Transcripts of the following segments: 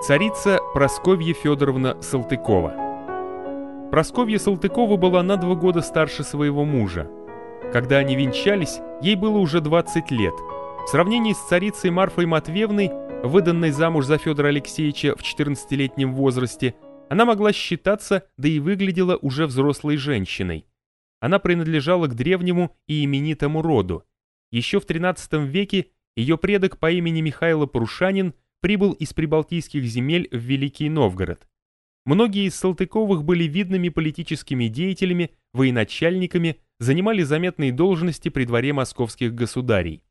Царица Просковья Федоровна Салтыкова. Просковья Салтыкова была на два года старше своего мужа. Когда они венчались, ей было уже 20 лет. В сравнении с царицей Марфой Матвеевной, выданной замуж за Федора Алексеевича в 14-летнем возрасте, она могла считаться, да и выглядела уже взрослой женщиной. Она принадлежала к древнему и именитому роду. Еще в XIII веке ее предок по имени Михаил Парушанин прибыл из прибалтийских земель в Великий Новгород. Многие из Салтыковых были видными политическими деятелями, военачальниками, занимали заметные должности при дворе московских государей.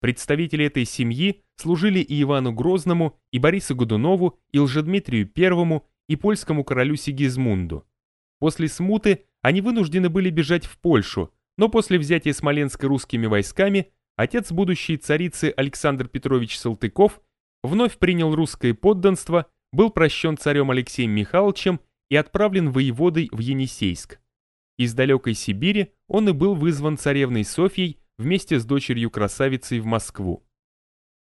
Представители этой семьи служили и Ивану Грозному, и Борису Годунову, и Лжедмитрию I, и польскому королю Сигизмунду. После смуты они вынуждены были бежать в Польшу, но после взятия Смоленска русскими войсками отец будущей царицы Александр Петрович Салтыков вновь принял русское подданство, был прощен царем Алексеем Михайловичем и отправлен воеводой в Енисейск. Из далекой Сибири он и был вызван царевной Софьей вместе с дочерью-красавицей в Москву.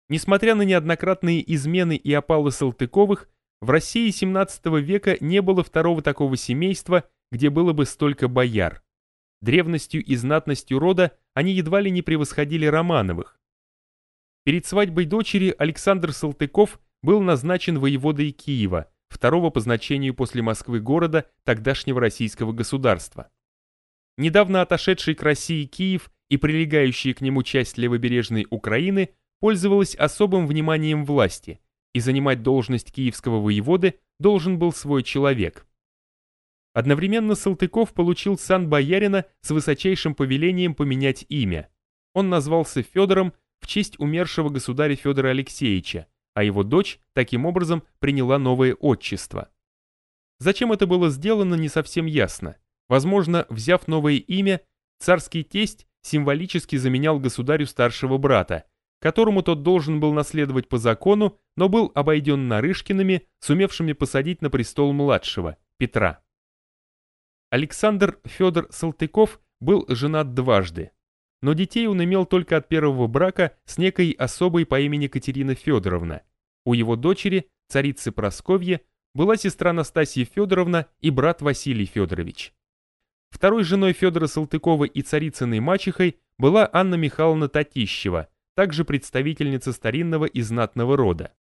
Несмотря на неоднократные измены и опалы Салтыковых, в России XVII века не было второго такого семейства, где было бы столько бояр. Древностью и знатностью рода они едва ли не превосходили Романовых. Перед свадьбой дочери Александр Салтыков был назначен воеводой Киева, второго по значению после Москвы города тогдашнего российского государства. Недавно отошедший к России Киев и прилегающая к нему часть левобережной Украины пользовалась особым вниманием власти, и занимать должность киевского воеводы должен был свой человек. Одновременно Салтыков получил сан боярина с высочайшим повелением поменять имя. Он назвался Федором в честь умершего государя Федора Алексеевича, а его дочь таким образом приняла новое отчество. Зачем это было сделано, не совсем ясно. Возможно, взяв новое имя, царский тесть символически заменял государю старшего брата, которому тот должен был наследовать по закону, но был обойден Нарышкиными, сумевшими посадить на престол младшего, Петра. Александр Федор Салтыков был женат дважды но детей он имел только от первого брака с некой особой по имени Катерина Федоровна. У его дочери, царицы Просковье, была сестра Настасья Федоровна и брат Василий Федорович. Второй женой Федора Салтыкова и царицыной мачехой была Анна Михайловна Татищева, также представительница старинного и знатного рода.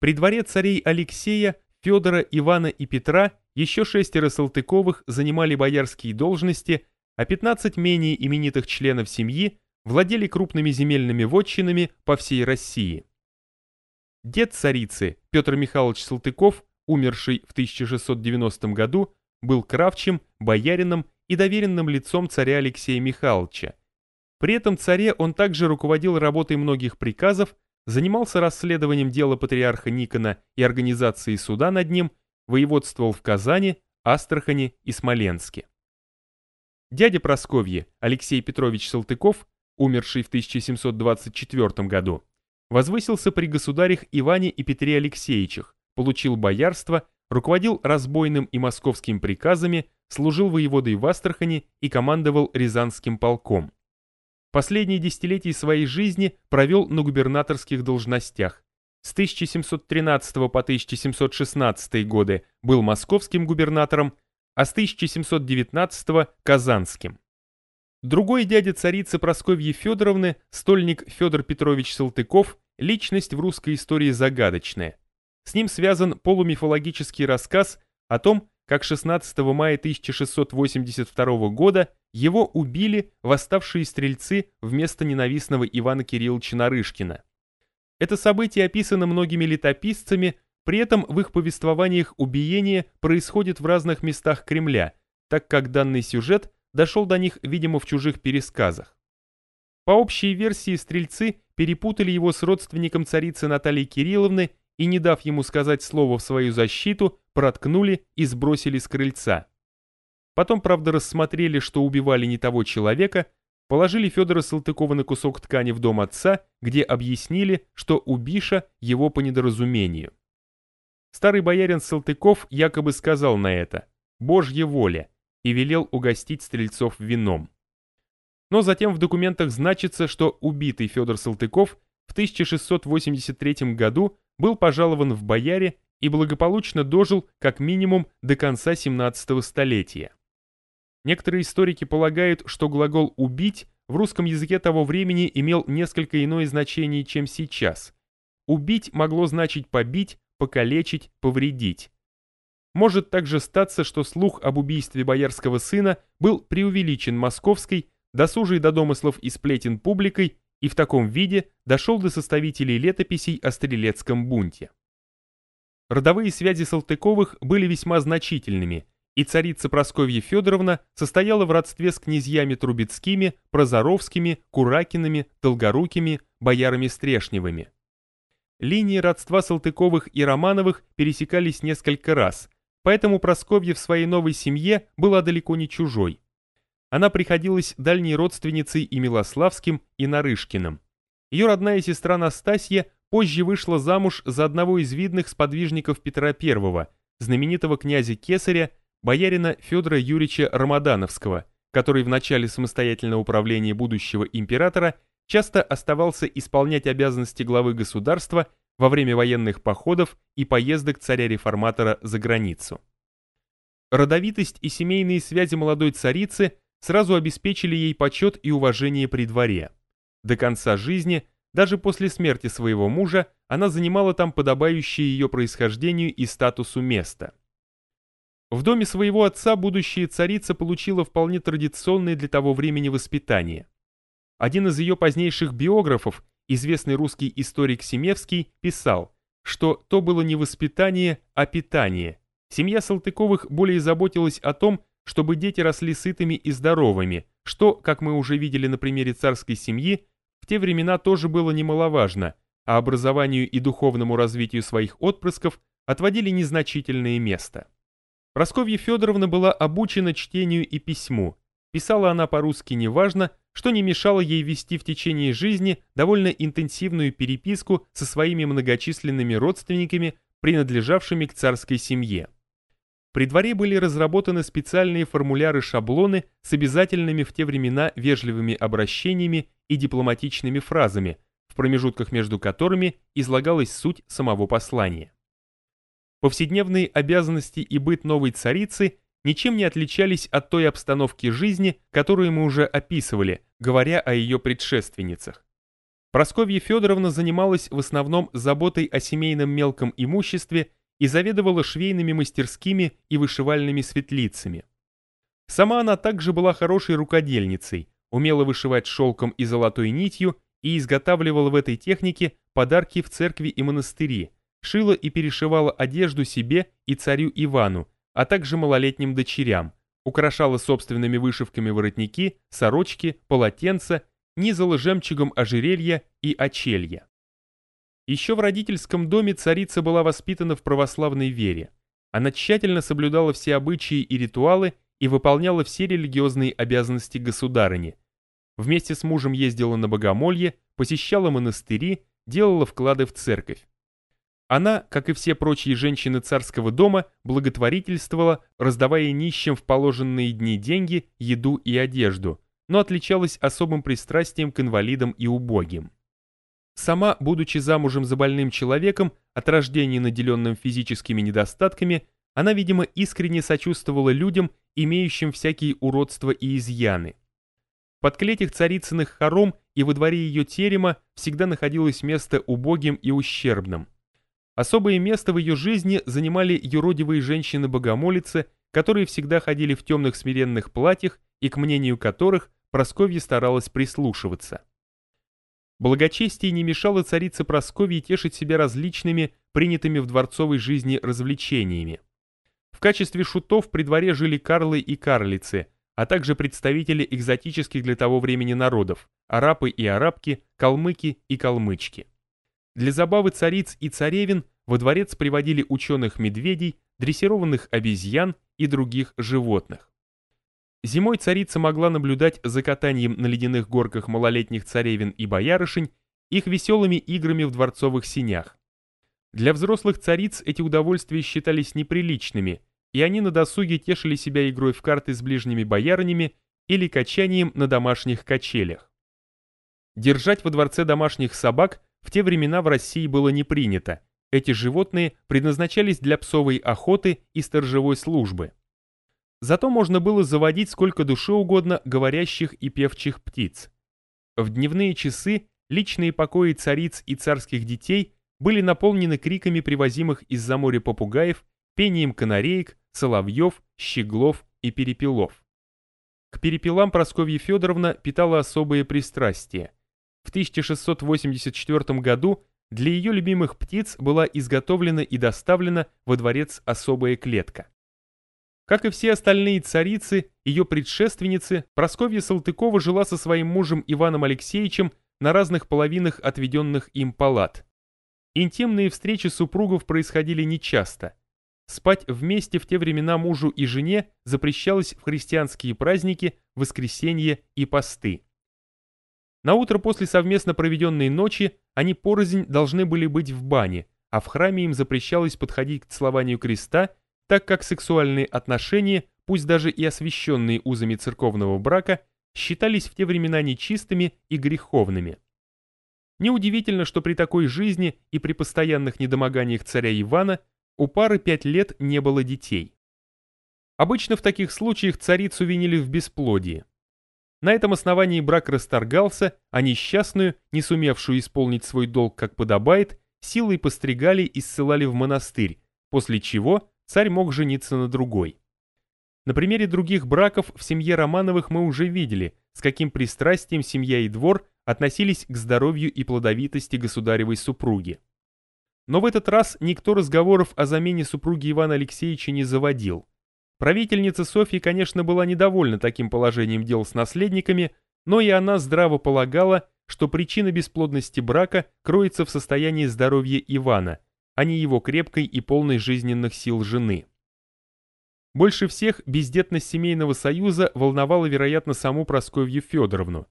При дворе царей Алексея, Федора, Ивана и Петра еще шестеро Салтыковых занимали боярские должности а 15 менее именитых членов семьи владели крупными земельными вотчинами по всей России. Дед царицы Петр Михайлович Салтыков, умерший в 1690 году, был кравчим, боярином и доверенным лицом царя Алексея Михайловича. При этом царе он также руководил работой многих приказов, занимался расследованием дела патриарха Никона и организацией суда над ним, воеводствовал в Казани, Астрахани и Смоленске. Дядя Просковье, Алексей Петрович Салтыков, умерший в 1724 году, возвысился при государях Иване и Петре Алексеевичах, получил боярство, руководил разбойным и московским приказами, служил воеводой в Астрахани и командовал Рязанским полком. Последние десятилетия своей жизни провел на губернаторских должностях. С 1713 по 1716 годы был московским губернатором, а с 1719-го – Казанским. Другой дядя царицы Прасковьи Федоровны, стольник Федор Петрович Салтыков, личность в русской истории загадочная. С ним связан полумифологический рассказ о том, как 16 мая 1682 года его убили восставшие стрельцы вместо ненавистного Ивана Кирилловича Нарышкина. Это событие описано многими летописцами при этом в их повествованиях убиение происходит в разных местах Кремля, так как данный сюжет дошел до них, видимо, в чужих пересказах. По общей версии, стрельцы перепутали его с родственником царицы Натальи Кирилловны и, не дав ему сказать слово в свою защиту, проткнули и сбросили с крыльца. Потом, правда, рассмотрели, что убивали не того человека, положили Федора Салтыкова на кусок ткани в дом отца, где объяснили, что убиша его по недоразумению. Старый боярин Салтыков якобы сказал на это «Божья воля» и велел угостить стрельцов вином. Но затем в документах значится, что убитый Федор Салтыков в 1683 году был пожалован в бояре и благополучно дожил как минимум до конца 17 столетия. Некоторые историки полагают, что глагол «убить» в русском языке того времени имел несколько иное значение, чем сейчас. «Убить» могло значить «побить», «покалечить», «повредить». Может также статься, что слух об убийстве боярского сына был преувеличен московской, досужей до домыслов и сплетен публикой и в таком виде дошел до составителей летописей о стрелецком бунте. Родовые связи Салтыковых были весьма значительными, и царица Просковья Федоровна состояла в родстве с князьями Трубецкими, Прозоровскими, Куракинами, Долгорукими, боярами Стрешневыми. Линии родства Салтыковых и Романовых пересекались несколько раз, поэтому Просковья в своей новой семье была далеко не чужой. Она приходилась дальней родственницей и Милославским, и Нарышкиным. Ее родная сестра Настасья позже вышла замуж за одного из видных сподвижников Петра I, знаменитого князя Кесаря, боярина Федора Юрьевича Рамадановского, который в начале самостоятельного управления будущего императора часто оставался исполнять обязанности главы государства во время военных походов и поездок царя-реформатора за границу. Родовитость и семейные связи молодой царицы сразу обеспечили ей почет и уважение при дворе. До конца жизни – даже после смерти своего мужа она занимала там подобающее ее происхождению и статусу место. В доме своего отца будущая царица получила вполне традиционное для того времени воспитание. Один из ее позднейших биографов, известный русский историк Семевский, писал, что то было не воспитание, а питание. Семья Салтыковых более заботилась о том, чтобы дети росли сытыми и здоровыми, что, как мы уже видели на примере царской семьи, в те времена тоже было немаловажно, а образованию и духовному развитию своих отпрысков отводили незначительное место. Просковья Федоровна была обучена чтению и письму. Писала она по-русски неважно, что не мешало ей вести в течение жизни довольно интенсивную переписку со своими многочисленными родственниками, принадлежавшими к царской семье. При дворе были разработаны специальные формуляры-шаблоны с обязательными в те времена вежливыми обращениями и дипломатичными фразами, в промежутках между которыми излагалась суть самого послания. Повседневные обязанности и быт новой царицы ничем не отличались от той обстановки жизни, которую мы уже описывали, говоря о ее предшественницах. Просковья Федоровна занималась в основном заботой о семейном мелком имуществе и заведовала швейными мастерскими и вышивальными светлицами. Сама она также была хорошей рукодельницей, умела вышивать шелком и золотой нитью и изготавливала в этой технике подарки в церкви и монастыри, шила и перешивала одежду себе и царю Ивану, а также малолетним дочерям, украшала собственными вышивками воротники, сорочки, полотенца, низала жемчугом ожерелья и очелья. Еще в родительском доме царица была воспитана в православной вере. Она тщательно соблюдала все обычаи и ритуалы и выполняла все религиозные обязанности государыни. Вместе с мужем ездила на богомолье, посещала монастыри, делала вклады в церковь. Она, как и все прочие женщины царского дома, благотворительствовала, раздавая нищим в положенные дни деньги, еду и одежду, но отличалась особым пристрастием к инвалидам и убогим. Сама, будучи замужем за больным человеком, от рождения наделенным физическими недостатками, она, видимо, искренне сочувствовала людям, имеющим всякие уродства и изъяны. Под клетях царицыных хором и во дворе ее терема всегда находилось место убогим и ущербным. Особое место в ее жизни занимали юродивые женщины-богомолицы, которые всегда ходили в темных смиренных платьях и к мнению которых Просковья старалась прислушиваться. Благочестие не мешало царице Прасковье тешить себя различными, принятыми в дворцовой жизни развлечениями. В качестве шутов при дворе жили карлы и карлицы, а также представители экзотических для того времени народов – арапы и арабки, калмыки и калмычки. Для забавы цариц и царевин во дворец приводили ученых медведей, дрессированных обезьян и других животных. Зимой царица могла наблюдать за катанием на ледяных горках малолетних царевин и боярышень, их веселыми играми в дворцовых синях. Для взрослых цариц эти удовольствия считались неприличными, и они на досуге тешили себя игрой в карты с ближними боярынями или качанием на домашних качелях. Держать во дворце домашних собак в те времена в России было не принято, Эти животные предназначались для псовой охоты и сторожевой службы. Зато можно было заводить сколько душе угодно говорящих и певчих птиц. В дневные часы личные покои цариц и царских детей были наполнены криками привозимых из-за моря попугаев, пением канареек, соловьев, щеглов и перепелов. К перепелам Прасковья Федоровна питала особое пристрастие. В 1684 году для ее любимых птиц была изготовлена и доставлена во дворец особая клетка. Как и все остальные царицы, ее предшественницы, Прасковья Салтыкова жила со своим мужем Иваном Алексеевичем на разных половинах отведенных им палат. Интимные встречи супругов происходили нечасто. Спать вместе в те времена мужу и жене запрещалось в христианские праздники, воскресенье и посты. На утро после совместно проведенной ночи они порознь должны были быть в бане, а в храме им запрещалось подходить к целованию креста так как сексуальные отношения, пусть даже и освященные узами церковного брака, считались в те времена нечистыми и греховными. Неудивительно, что при такой жизни и при постоянных недомоганиях царя Ивана у пары пять лет не было детей. Обычно в таких случаях царицу винили в бесплодии. На этом основании брак расторгался, а несчастную, не сумевшую исполнить свой долг как подобает, силой постригали и ссылали в монастырь, после чего царь мог жениться на другой. На примере других браков в семье Романовых мы уже видели, с каким пристрастием семья и двор относились к здоровью и плодовитости государевой супруги. Но в этот раз никто разговоров о замене супруги Ивана Алексеевича не заводил. Правительница Софья, конечно, была недовольна таким положением дел с наследниками, но и она здраво полагала, что причина бесплодности брака кроется в состоянии здоровья Ивана, а не его крепкой и полной жизненных сил жены. Больше всех бездетность семейного союза волновала, вероятно, саму Прасковью Федоровну.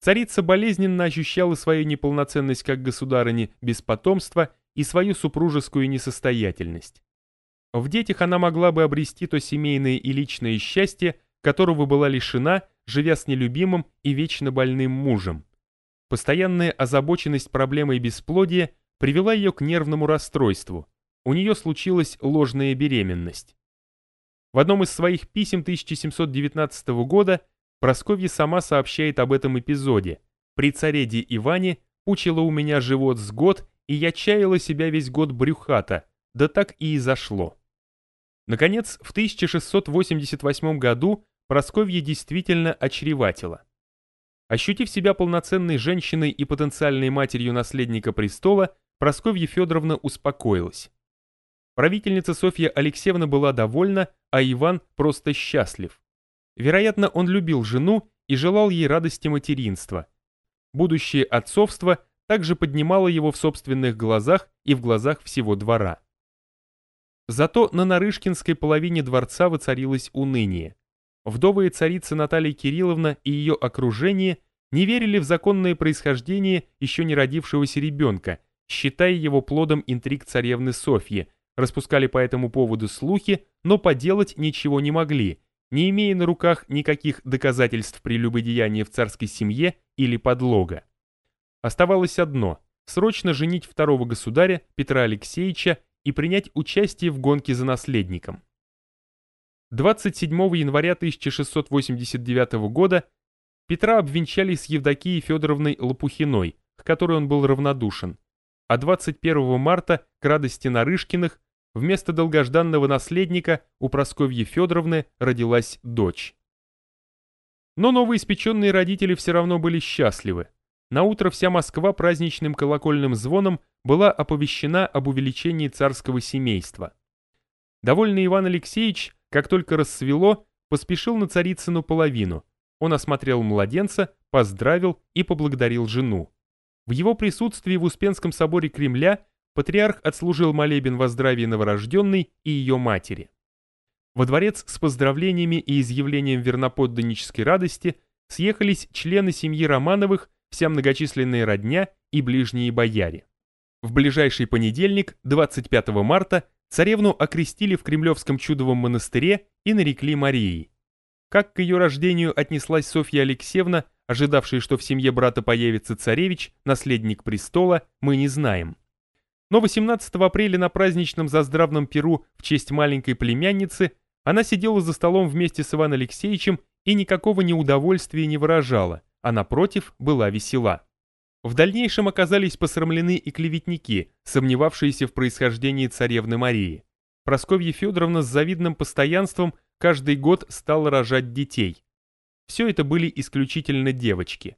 Царица болезненно ощущала свою неполноценность как государыни без потомства и свою супружескую несостоятельность. В детях она могла бы обрести то семейное и личное счастье, которого была лишена, живя с нелюбимым и вечно больным мужем. Постоянная озабоченность проблемой бесплодия привела ее к нервному расстройству. У нее случилась ложная беременность. В одном из своих писем 1719 года Просковья сама сообщает об этом эпизоде. «При цареде Иване пучило у меня живот с год, и я чаяла себя весь год брюхата, да так и изошло». Наконец, в 1688 году Просковья действительно очреватила. Ощутив себя полноценной женщиной и потенциальной матерью наследника престола, Просковья Федоровна успокоилась. Правительница Софья Алексеевна была довольна, а Иван просто счастлив. Вероятно, он любил жену и желал ей радости материнства. Будущее отцовство также поднимало его в собственных глазах и в глазах всего двора. Зато на Нарышкинской половине дворца воцарилось уныние. Вдовая царица Наталья Кирилловна и ее окружение не верили в законное происхождение еще не родившегося ребенка – считая его плодом интриг царевны Софьи, распускали по этому поводу слухи, но поделать ничего не могли, не имея на руках никаких доказательств прелюбодеяния в царской семье или подлога. Оставалось одно – срочно женить второго государя Петра Алексеевича и принять участие в гонке за наследником. 27 января 1689 года Петра обвенчали с Евдокией Федоровной Лопухиной, к которой он был равнодушен а 21 марта к радости Нарышкиных вместо долгожданного наследника у Просковьи Федоровны родилась дочь. Но новоиспеченные родители все равно были счастливы. На утро вся Москва праздничным колокольным звоном была оповещена об увеличении царского семейства. Довольный Иван Алексеевич, как только рассвело, поспешил на царицыну половину. Он осмотрел младенца, поздравил и поблагодарил жену. В его присутствии в Успенском соборе Кремля патриарх отслужил молебен во здравии новорожденной и ее матери. Во дворец с поздравлениями и изъявлением верноподданнической радости съехались члены семьи Романовых, вся многочисленная родня и ближние бояре. В ближайший понедельник, 25 марта, царевну окрестили в Кремлевском чудовом монастыре и нарекли Марией. Как к ее рождению отнеслась Софья Алексеевна, ожидавшая, что в семье брата появится царевич, наследник престола, мы не знаем. Но 18 апреля на праздничном заздравном перу в честь маленькой племянницы она сидела за столом вместе с Иваном Алексеевичем и никакого неудовольствия не выражала, а напротив была весела. В дальнейшем оказались посрамлены и клеветники, сомневавшиеся в происхождении царевны Марии. Просковья Федоровна с завидным постоянством каждый год стала рожать детей. Все это были исключительно девочки.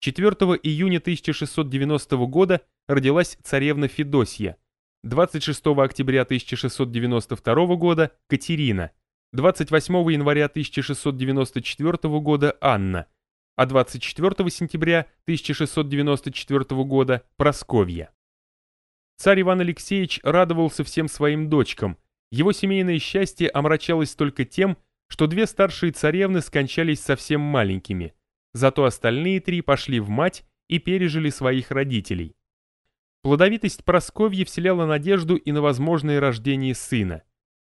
4 июня 1690 года родилась царевна Федосья, 26 октября 1692 года – Катерина, 28 января 1694 года – Анна, а 24 сентября 1694 года – Просковья. Царь Иван Алексеевич радовался всем своим дочкам, его семейное счастье омрачалось только тем, что две старшие царевны скончались совсем маленькими, зато остальные три пошли в мать и пережили своих родителей. Плодовитость Просковьи вселяла надежду и на возможное рождение сына.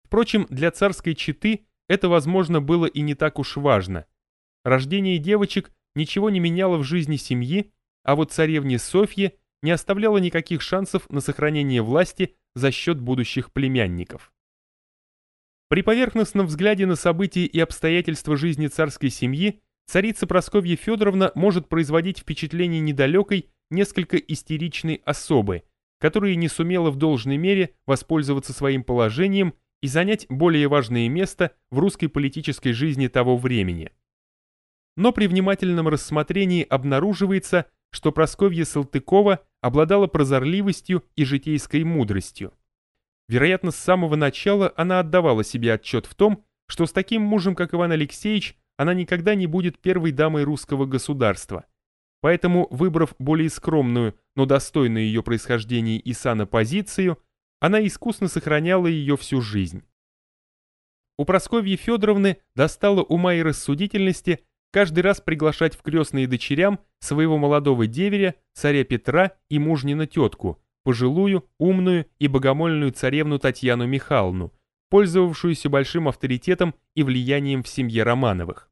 Впрочем, для царской четы это, возможно, было и не так уж важно. Рождение девочек ничего не меняло в жизни семьи, а вот царевне Софье не оставляло никаких шансов на сохранение власти за счет будущих племянников. При поверхностном взгляде на события и обстоятельства жизни царской семьи царица Просковья Федоровна может производить впечатление недалекой, несколько истеричной особы, которая не сумела в должной мере воспользоваться своим положением и занять более важное место в русской политической жизни того времени. Но при внимательном рассмотрении обнаруживается, что Просковья Салтыкова обладала прозорливостью и житейской мудростью. Вероятно, с самого начала она отдавала себе отчет в том, что с таким мужем, как Иван Алексеевич, она никогда не будет первой дамой русского государства. Поэтому, выбрав более скромную, но достойную ее происхождения и сана позицию, она искусно сохраняла ее всю жизнь. У Прасковьи Федоровны достало ума и рассудительности каждый раз приглашать в крестные дочерям своего молодого деверя, царя Петра и мужнина тетку, пожилую, умную и богомольную царевну Татьяну Михайловну, пользовавшуюся большим авторитетом и влиянием в семье Романовых.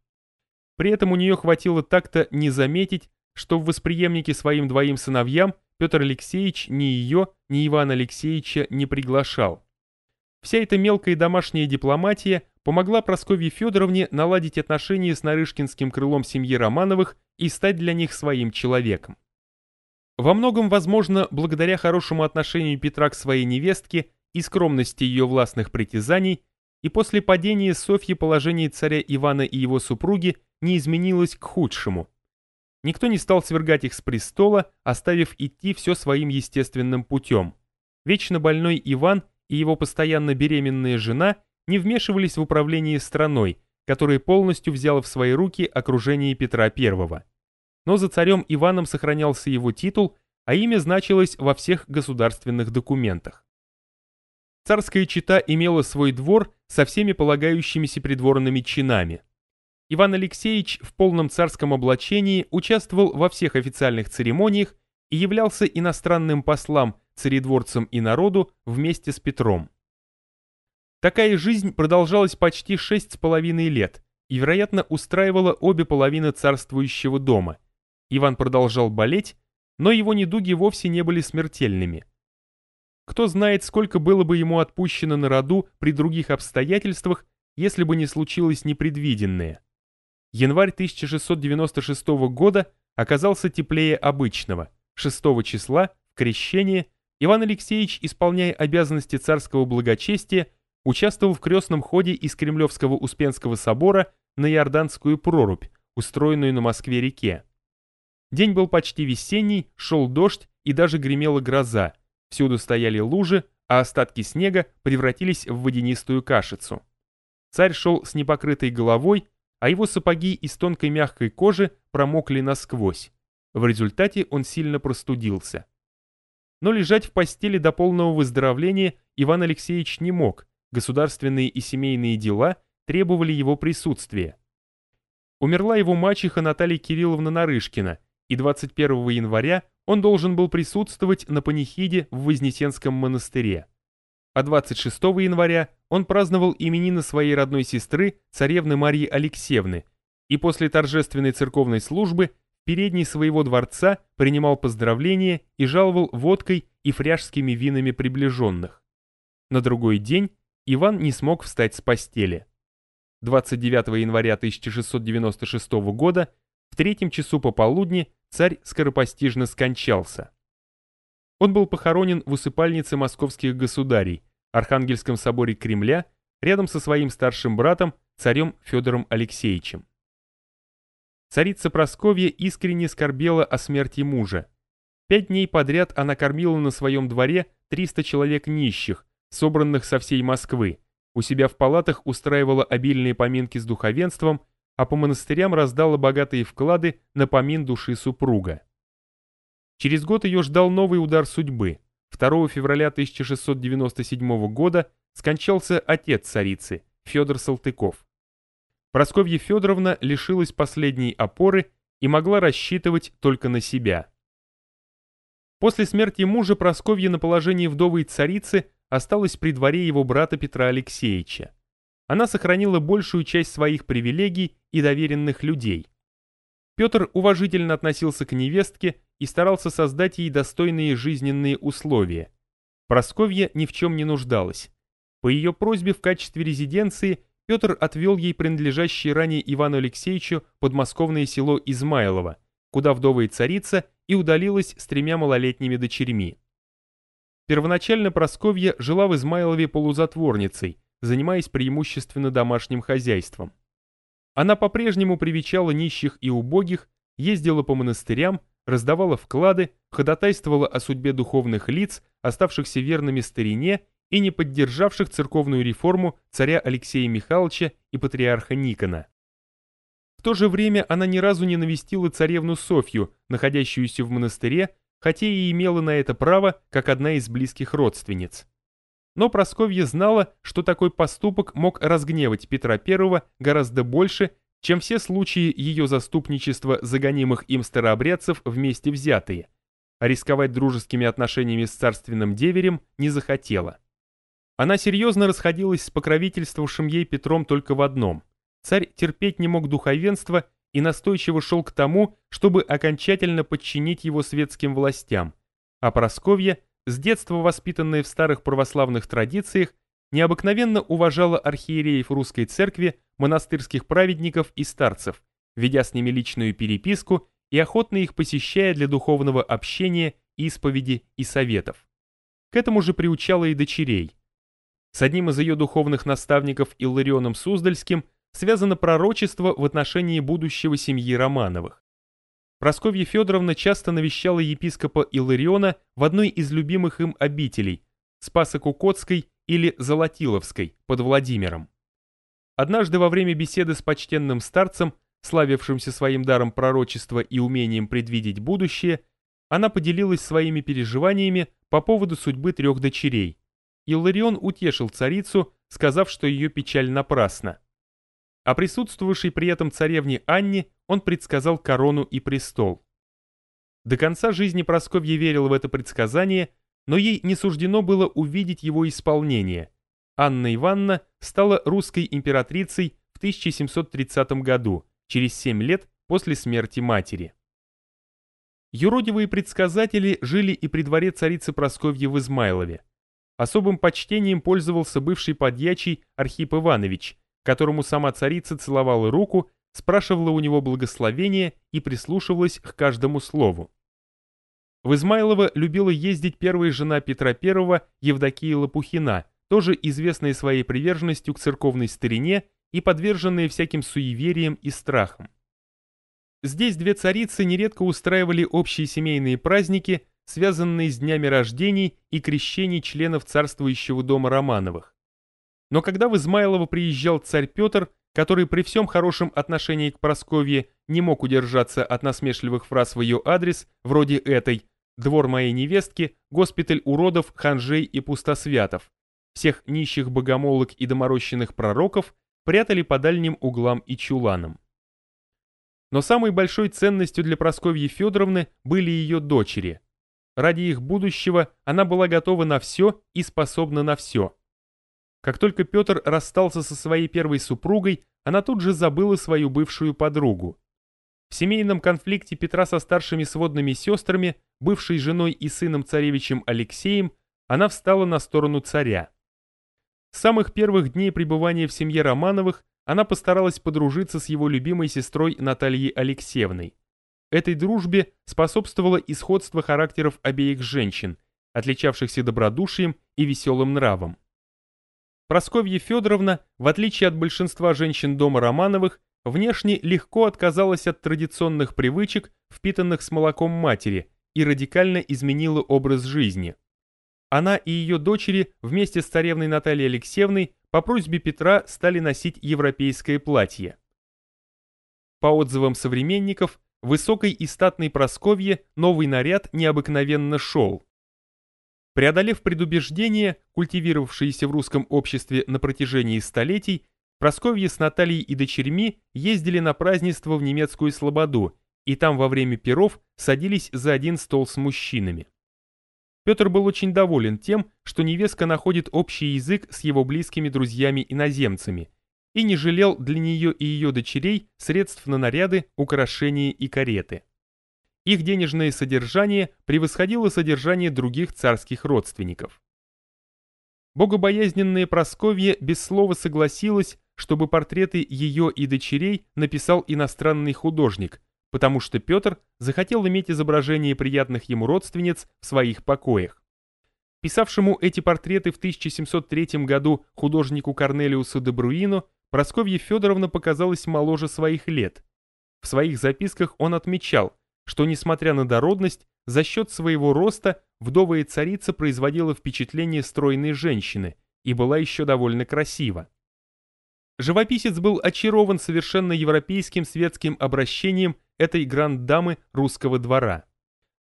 При этом у нее хватило так-то не заметить, что в восприемнике своим двоим сыновьям Петр Алексеевич ни ее, ни Ивана Алексеевича не приглашал. Вся эта мелкая домашняя дипломатия помогла Прасковье Федоровне наладить отношения с Нарышкинским крылом семьи Романовых и стать для них своим человеком. Во многом, возможно, благодаря хорошему отношению Петра к своей невестке и скромности ее властных притязаний, и после падения Софьи положение царя Ивана и его супруги не изменилось к худшему. Никто не стал свергать их с престола, оставив идти все своим естественным путем. Вечно больной Иван и его постоянно беременная жена не вмешивались в управление страной, которая полностью взяла в свои руки окружение Петра I но за царем Иваном сохранялся его титул, а имя значилось во всех государственных документах. Царская чита имела свой двор со всеми полагающимися придворными чинами. Иван Алексеевич в полном царском облачении участвовал во всех официальных церемониях и являлся иностранным послам, царедворцам и народу вместе с Петром. Такая жизнь продолжалась почти шесть с половиной лет и, вероятно, устраивала обе половины царствующего дома. Иван продолжал болеть, но его недуги вовсе не были смертельными. Кто знает, сколько было бы ему отпущено на роду при других обстоятельствах, если бы не случилось непредвиденное. Январь 1696 года оказался теплее обычного. 6 числа, крещение, Иван Алексеевич, исполняя обязанности царского благочестия, участвовал в крестном ходе из Кремлевского Успенского собора на Иорданскую прорубь, устроенную на Москве-реке. День был почти весенний, шел дождь и даже гремела гроза. Всюду стояли лужи, а остатки снега превратились в водянистую кашицу. Царь шел с непокрытой головой, а его сапоги из тонкой мягкой кожи промокли насквозь. В результате он сильно простудился. Но лежать в постели до полного выздоровления Иван Алексеевич не мог, государственные и семейные дела требовали его присутствия. Умерла его мачеха Наталья Кирилловна Нарышкина, и 21 января он должен был присутствовать на панихиде в Вознесенском монастыре. А 26 января он праздновал именины своей родной сестры, царевны Марии Алексеевны, и после торжественной церковной службы в передней своего дворца принимал поздравления и жаловал водкой и фряжскими винами приближенных. На другой день Иван не смог встать с постели. 29 января 1696 года в третьем часу пополудни царь скоропостижно скончался. Он был похоронен в усыпальнице московских государей, Архангельском соборе Кремля, рядом со своим старшим братом, царем Федором Алексеевичем. Царица Просковья искренне скорбела о смерти мужа. Пять дней подряд она кормила на своем дворе 300 человек нищих, собранных со всей Москвы, у себя в палатах устраивала обильные поминки с духовенством, а по монастырям раздала богатые вклады на помин души супруга. Через год ее ждал новый удар судьбы. 2 февраля 1697 года скончался отец царицы, Федор Салтыков. Просковья Федоровна лишилась последней опоры и могла рассчитывать только на себя. После смерти мужа Просковья на положении вдовой царицы осталась при дворе его брата Петра Алексеевича. Она сохранила большую часть своих привилегий и доверенных людей. Петр уважительно относился к невестке и старался создать ей достойные жизненные условия. Просковья ни в чем не нуждалась. По ее просьбе в качестве резиденции Петр отвел ей принадлежащее ранее Ивану Алексеевичу подмосковное село Измайлово, куда вдовая царица и удалилась с тремя малолетними дочерьми. Первоначально Просковья жила в Измайлове полузатворницей, занимаясь преимущественно домашним хозяйством. Она по-прежнему привечала нищих и убогих, ездила по монастырям, раздавала вклады, ходатайствовала о судьбе духовных лиц, оставшихся верными старине и не поддержавших церковную реформу царя Алексея Михайловича и патриарха Никона. В то же время она ни разу не навестила царевну Софью, находящуюся в монастыре, хотя и имела на это право, как одна из близких родственниц. Но Просковья знала, что такой поступок мог разгневать Петра I гораздо больше, чем все случаи ее заступничества загонимых им старообрядцев вместе взятые, а рисковать дружескими отношениями с царственным деверем не захотела. Она серьезно расходилась с покровительствовавшим ей Петром только в одном. Царь терпеть не мог духовенства и настойчиво шел к тому, чтобы окончательно подчинить его светским властям. А Просковья, с детства воспитанная в старых православных традициях, необыкновенно уважала архиереев русской церкви, монастырских праведников и старцев, ведя с ними личную переписку и охотно их посещая для духовного общения, исповеди и советов. К этому же приучала и дочерей – с одним из ее духовных наставников Илларионом Суздальским связано пророчество в отношении будущего семьи Романовых. Просковья Федоровна часто навещала епископа Иллариона в одной из любимых им обителей – Спасо-Кукотской или Золотиловской под Владимиром. Однажды во время беседы с почтенным старцем, славившимся своим даром пророчества и умением предвидеть будущее, она поделилась своими переживаниями по поводу судьбы трех дочерей – Илларион утешил царицу, сказав, что ее печаль напрасна. А присутствовавшей при этом царевне Анне он предсказал корону и престол. До конца жизни Просковья верила в это предсказание, но ей не суждено было увидеть его исполнение. Анна Ивановна стала русской императрицей в 1730 году, через 7 лет после смерти матери. Юродивые предсказатели жили и при дворе царицы Просковьи в Измайлове. Особым почтением пользовался бывший подьячий Архип Иванович, которому сама царица целовала руку, спрашивала у него благословения и прислушивалась к каждому слову. В Измайлово любила ездить первая жена Петра I Евдокия Лопухина, тоже известная своей приверженностью к церковной старине и подверженная всяким суевериям и страхам. Здесь две царицы нередко устраивали общие семейные праздники, связанные с днями рождений и крещений членов царствующего дома Романовых. Но когда в Измайлово приезжал царь Петр, который при всем хорошем отношении к Просковье не мог удержаться от насмешливых фраз в ее адрес, вроде этой «Двор моей невестки, госпиталь уродов, ханжей и пустосвятов», всех нищих богомолок и доморощенных пророков прятали по дальним углам и чуланам. Но самой большой ценностью для Просковьи Федоровны были ее дочери. Ради их будущего она была готова на все и способна на все. Как только Петр расстался со своей первой супругой, она тут же забыла свою бывшую подругу. В семейном конфликте Петра со старшими сводными сестрами, бывшей женой и сыном царевичем Алексеем, она встала на сторону царя. С самых первых дней пребывания в семье Романовых она постаралась подружиться с его любимой сестрой Натальей Алексеевной. Этой дружбе способствовало и сходство характеров обеих женщин, отличавшихся добродушием и веселым нравом. Просковья Федоровна, в отличие от большинства женщин дома Романовых, внешне легко отказалась от традиционных привычек, впитанных с молоком матери, и радикально изменила образ жизни. Она и ее дочери вместе с царевной Натальей Алексеевной по просьбе Петра стали носить европейское платье. По отзывам современников, высокой и статной Просковье новый наряд необыкновенно шел. Преодолев предубеждения, культивировавшиеся в русском обществе на протяжении столетий, Просковья с Натальей и дочерьми ездили на празднество в немецкую Слободу, и там во время перов садились за один стол с мужчинами. Петр был очень доволен тем, что невестка находит общий язык с его близкими друзьями-иноземцами, и не жалел для нее и ее дочерей средств на наряды, украшения и кареты. Их денежное содержание превосходило содержание других царских родственников. Богобоязненная Просковья без слова согласилась, чтобы портреты ее и дочерей написал иностранный художник, потому что Петр захотел иметь изображение приятных ему родственниц в своих покоях. Писавшему эти портреты в 1703 году художнику Корнелиусу де Бруино Просковья Федоровна показалась моложе своих лет. В своих записках он отмечал, что, несмотря на дородность, за счет своего роста вдовая царица производила впечатление стройной женщины и была еще довольно красива. Живописец был очарован совершенно европейским светским обращением этой гранд-дамы русского двора.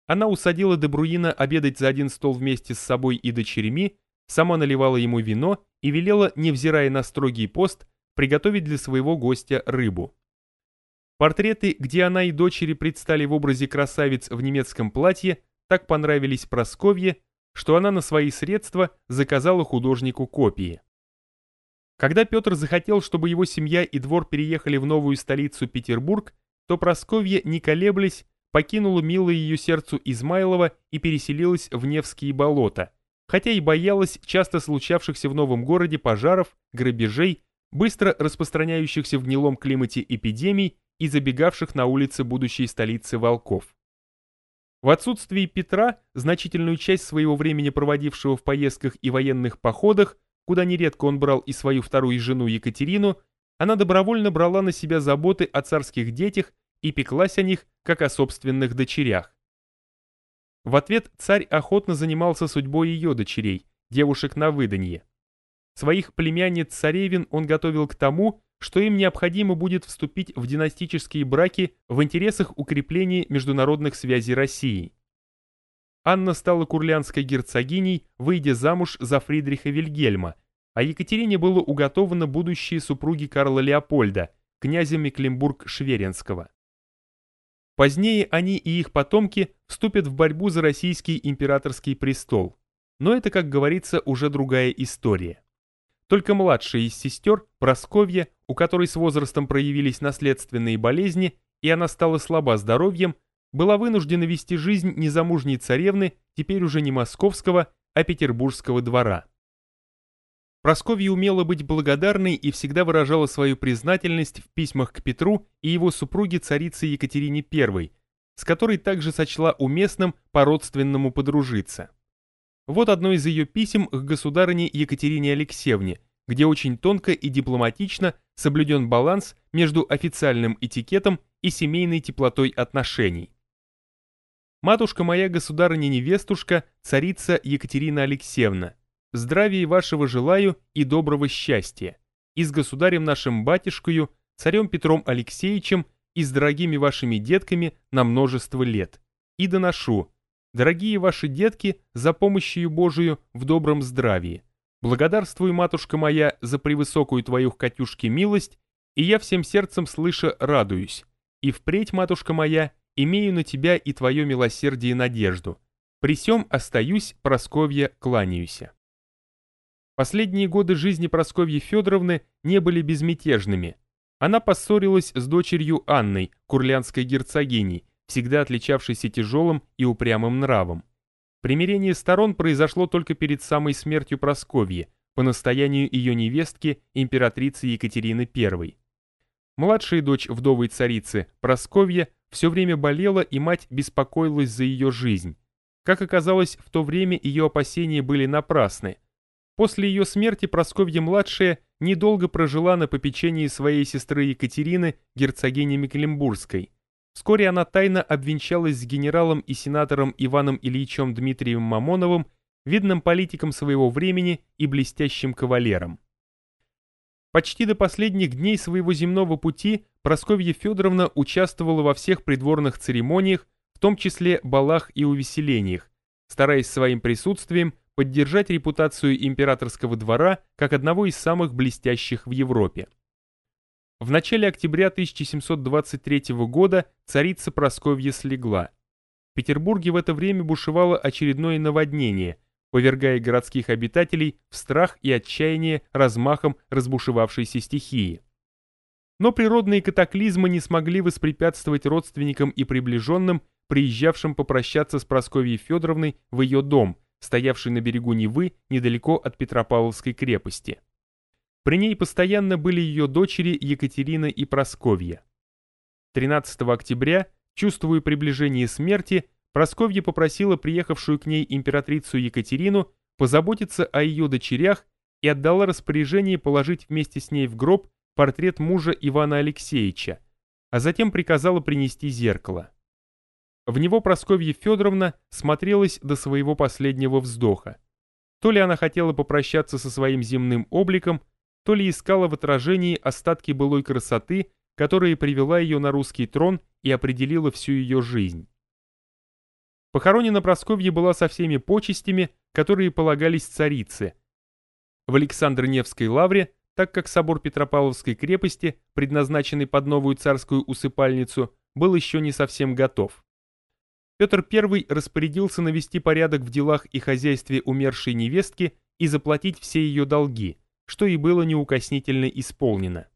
Она усадила Дебруина обедать за один стол вместе с собой и дочерьми, сама наливала ему вино и велела, невзирая на строгий пост, приготовить для своего гостя рыбу. Портреты, где она и дочери предстали в образе красавиц в немецком платье, так понравились Просковье, что она на свои средства заказала художнику копии. Когда Петр захотел, чтобы его семья и двор переехали в новую столицу Петербург, то Просковья, не колеблясь, покинула милое ее сердцу Измайлова и переселилась в Невские болота, хотя и боялась часто случавшихся в новом городе пожаров, грабежей быстро распространяющихся в гнилом климате эпидемий и забегавших на улицы будущей столицы волков. В отсутствие Петра, значительную часть своего времени проводившего в поездках и военных походах, куда нередко он брал и свою вторую жену Екатерину, она добровольно брала на себя заботы о царских детях и пеклась о них, как о собственных дочерях. В ответ царь охотно занимался судьбой ее дочерей, девушек на выданье. Своих племянниц-царевин он готовил к тому, что им необходимо будет вступить в династические браки в интересах укрепления международных связей России. Анна стала курлянской герцогиней, выйдя замуж за Фридриха Вильгельма, а Екатерине было уготовано будущие супруги Карла Леопольда, князя Мекленбург-Шверенского. Позднее они и их потомки вступят в борьбу за российский императорский престол. Но это, как говорится, уже другая история. Только младшая из сестер, Просковья, у которой с возрастом проявились наследственные болезни, и она стала слаба здоровьем, была вынуждена вести жизнь незамужней царевны, теперь уже не московского, а петербургского двора. Просковья умела быть благодарной и всегда выражала свою признательность в письмах к Петру и его супруге царице Екатерине I, с которой также сочла уместным по-родственному подружиться. Вот одно из ее писем к государыне Екатерине Алексеевне, где очень тонко и дипломатично соблюден баланс между официальным этикетом и семейной теплотой отношений. «Матушка моя государыня-невестушка, царица Екатерина Алексеевна, здравия вашего желаю и доброго счастья, и с государем нашим батюшкою, царем Петром Алексеевичем и с дорогими вашими детками на множество лет. И доношу, Дорогие ваши детки, за помощью Божию в добром здравии. Благодарствуй, матушка моя, за превысокую твою Катюшке милость, и я всем сердцем слыша радуюсь. И впредь, матушка моя, имею на тебя и твое милосердие надежду. При сем остаюсь, Просковья, кланяюся. Последние годы жизни Просковьи Федоровны не были безмятежными. Она поссорилась с дочерью Анной, курлянской герцогиней, всегда отличавшейся тяжелым и упрямым нравом. Примирение сторон произошло только перед самой смертью Просковьи, по настоянию ее невестки, императрицы Екатерины I. Младшая дочь вдовой царицы, Просковья, все время болела, и мать беспокоилась за ее жизнь. Как оказалось, в то время ее опасения были напрасны. После ее смерти Просковья-младшая недолго прожила на попечении своей сестры Екатерины, герцогини Мекленбургской. Вскоре она тайно обвенчалась с генералом и сенатором Иваном Ильичем Дмитрием Мамоновым, видным политиком своего времени и блестящим кавалером. Почти до последних дней своего земного пути Просковья Федоровна участвовала во всех придворных церемониях, в том числе балах и увеселениях, стараясь своим присутствием поддержать репутацию императорского двора как одного из самых блестящих в Европе. В начале октября 1723 года царица Просковья слегла. В Петербурге в это время бушевало очередное наводнение, повергая городских обитателей в страх и отчаяние размахом разбушевавшейся стихии. Но природные катаклизмы не смогли воспрепятствовать родственникам и приближенным, приезжавшим попрощаться с Просковьей Федоровной в ее дом, стоявший на берегу Невы недалеко от Петропавловской крепости. При ней постоянно были ее дочери Екатерина и Просковья. 13 октября, чувствуя приближение смерти, Просковья попросила приехавшую к ней императрицу Екатерину позаботиться о ее дочерях и отдала распоряжение положить вместе с ней в гроб портрет мужа Ивана Алексеевича, а затем приказала принести зеркало. В него Просковья Федоровна смотрелась до своего последнего вздоха. То ли она хотела попрощаться со своим земным обликом, то ли искала в отражении остатки былой красоты, которая привела ее на русский трон и определила всю ее жизнь. Похоронена Просковья была со всеми почестями, которые полагались царице. В Александр-Невской лавре, так как собор Петропавловской крепости, предназначенный под новую царскую усыпальницу, был еще не совсем готов. Петр I распорядился навести порядок в делах и хозяйстве умершей невестки и заплатить все ее долги, что и было неукоснительно исполнено.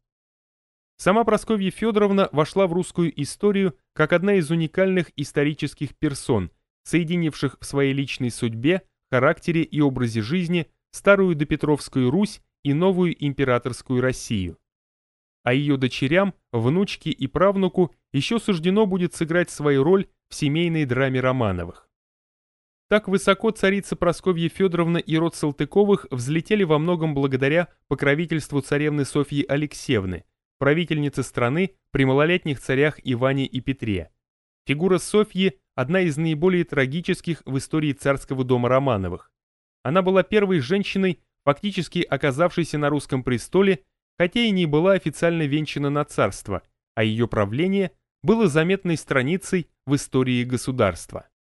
Сама Просковья Федоровна вошла в русскую историю как одна из уникальных исторических персон – соединивших в своей личной судьбе, характере и образе жизни старую допетровскую Русь и новую императорскую Россию. А ее дочерям, внучке и правнуку еще суждено будет сыграть свою роль в семейной драме Романовых. Так высоко царица Просковья Федоровна и род Салтыковых взлетели во многом благодаря покровительству царевны Софьи Алексеевны, правительницы страны при малолетних царях Иване и Петре. Фигура Софьи одна из наиболее трагических в истории царского дома Романовых. Она была первой женщиной, фактически оказавшейся на русском престоле, хотя и не была официально венчана на царство, а ее правление было заметной страницей в истории государства.